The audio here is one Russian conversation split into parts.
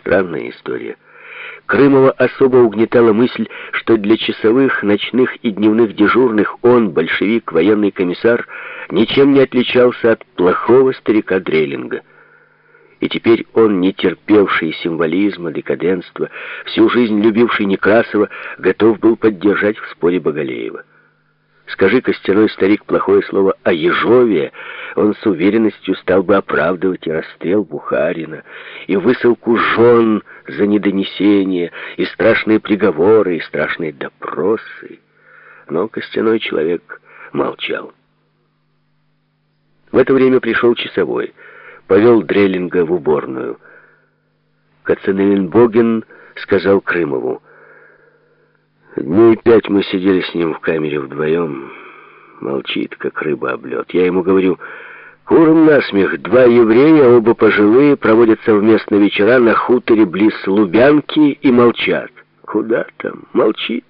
Странная история. Крымова особо угнетала мысль, что для часовых, ночных и дневных дежурных он, большевик, военный комиссар, ничем не отличался от плохого старика Дрейлинга. И теперь он, не терпевший символизма, декаденства, всю жизнь любивший Некрасова, готов был поддержать в споре Боголеева. Скажи костяной старик плохое слово о Ежове, он с уверенностью стал бы оправдывать и расстрел Бухарина, и высылку жен за недонесение, и страшные приговоры, и страшные допросы. Но костяной человек молчал. В это время пришел часовой, повел Дреллинга в уборную. Кацанеленбоген сказал Крымову, Дней пять мы сидели с ним в камере вдвоем. Молчит, как рыба об лед. Я ему говорю, куром насмех, два еврея, оба пожилые, проводят совместно вечера на хуторе близ Лубянки и молчат. Куда там? Молчит.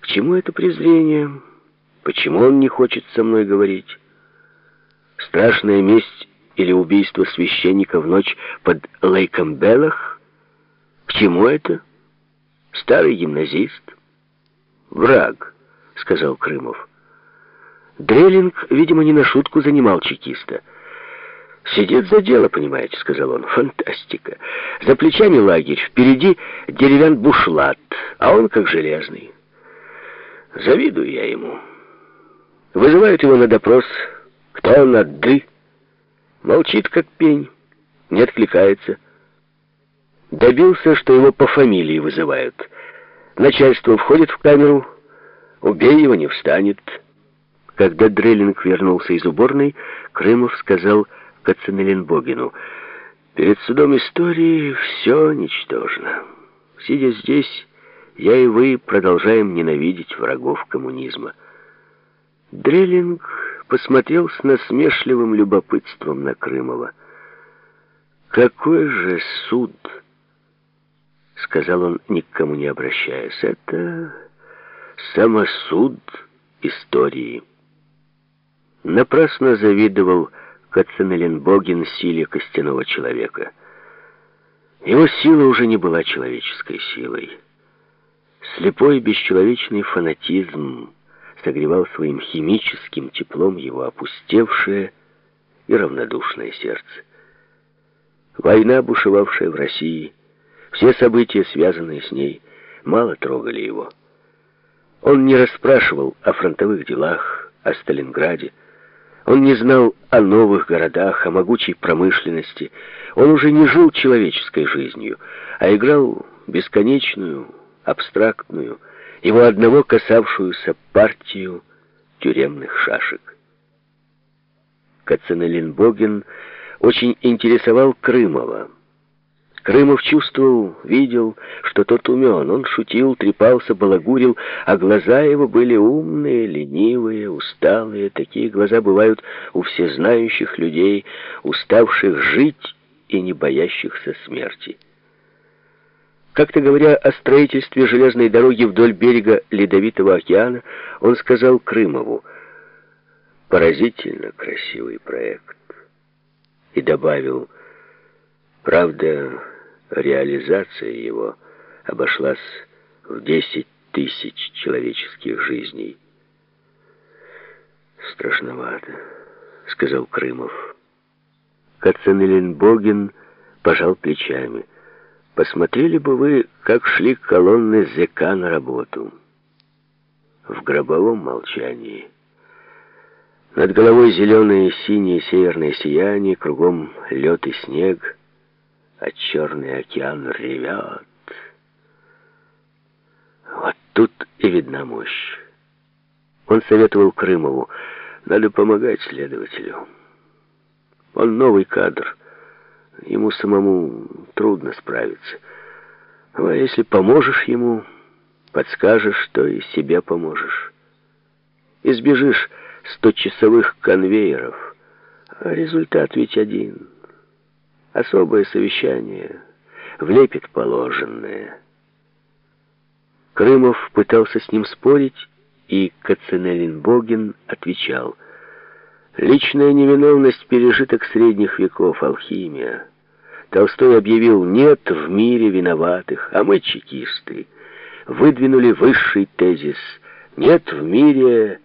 К чему это презрение? Почему он не хочет со мной говорить? Страшная месть или убийство священника в ночь под Лейкомбелах? К чему это? Старый гимназист. Враг, сказал Крымов. Дрелинг, видимо, не на шутку занимал чекиста. «Сидит за дело, понимаете», — сказал он. «Фантастика. За плечами лагерь, впереди деревян бушлат, а он как железный. Завидую я ему. Вызывают его на допрос. Кто он от ды? Молчит, как пень, не откликается. Добился, что его по фамилии вызывают. Начальство входит в камеру, убей его, не встанет. Когда Дреллинг вернулся из уборной, Крымов сказал Кацанеленбогину, «Перед судом истории все ничтожно. Сидя здесь, я и вы продолжаем ненавидеть врагов коммунизма». Дреллинг посмотрел с насмешливым любопытством на Крымова. «Какой же суд!» — сказал он, никому не обращаясь. «Это самосуд истории». Напрасно завидовал Кацанеленбоген силе костяного человека. Его сила уже не была человеческой силой. Слепой бесчеловечный фанатизм согревал своим химическим теплом его опустевшее и равнодушное сердце. Война, бушевавшая в России, все события, связанные с ней, мало трогали его. Он не расспрашивал о фронтовых делах, о Сталинграде. Он не знал о новых городах, о могучей промышленности. Он уже не жил человеческой жизнью, а играл бесконечную, абстрактную, его одного касавшуюся партию тюремных шашек. Кацанеленбоген очень интересовал Крымова. Крымов чувствовал, видел, что тот умен. Он шутил, трепался, балагурил, а глаза его были умные, ленивые, усталые. Такие глаза бывают у всезнающих людей, уставших жить и не боящихся смерти. Как-то говоря о строительстве железной дороги вдоль берега Ледовитого океана, он сказал Крымову, «Поразительно красивый проект». И добавил, «Правда, реализация его обошлась в 10 тысяч человеческих жизней. «Страшновато», — сказал Крымов. Кацанеленбоген пожал плечами. «Посмотрели бы вы, как шли колонны ЗК на работу. В гробовом молчании». Над головой зеленое синее северное сияние, кругом лед и снег — а Черный океан ревет. Вот тут и видна мощь. Он советовал Крымову, надо помогать следователю. Он новый кадр, ему самому трудно справиться. Ну, а если поможешь ему, подскажешь, то и себе поможешь. Избежишь сточасовых конвейеров, а результат ведь один — Особое совещание влепит положенное. Крымов пытался с ним спорить, и Каценелинбоген отвечал, «Личная невиновность — пережиток средних веков, алхимия. Толстой объявил «нет в мире виноватых», а мы, чекисты, выдвинули высший тезис «нет в мире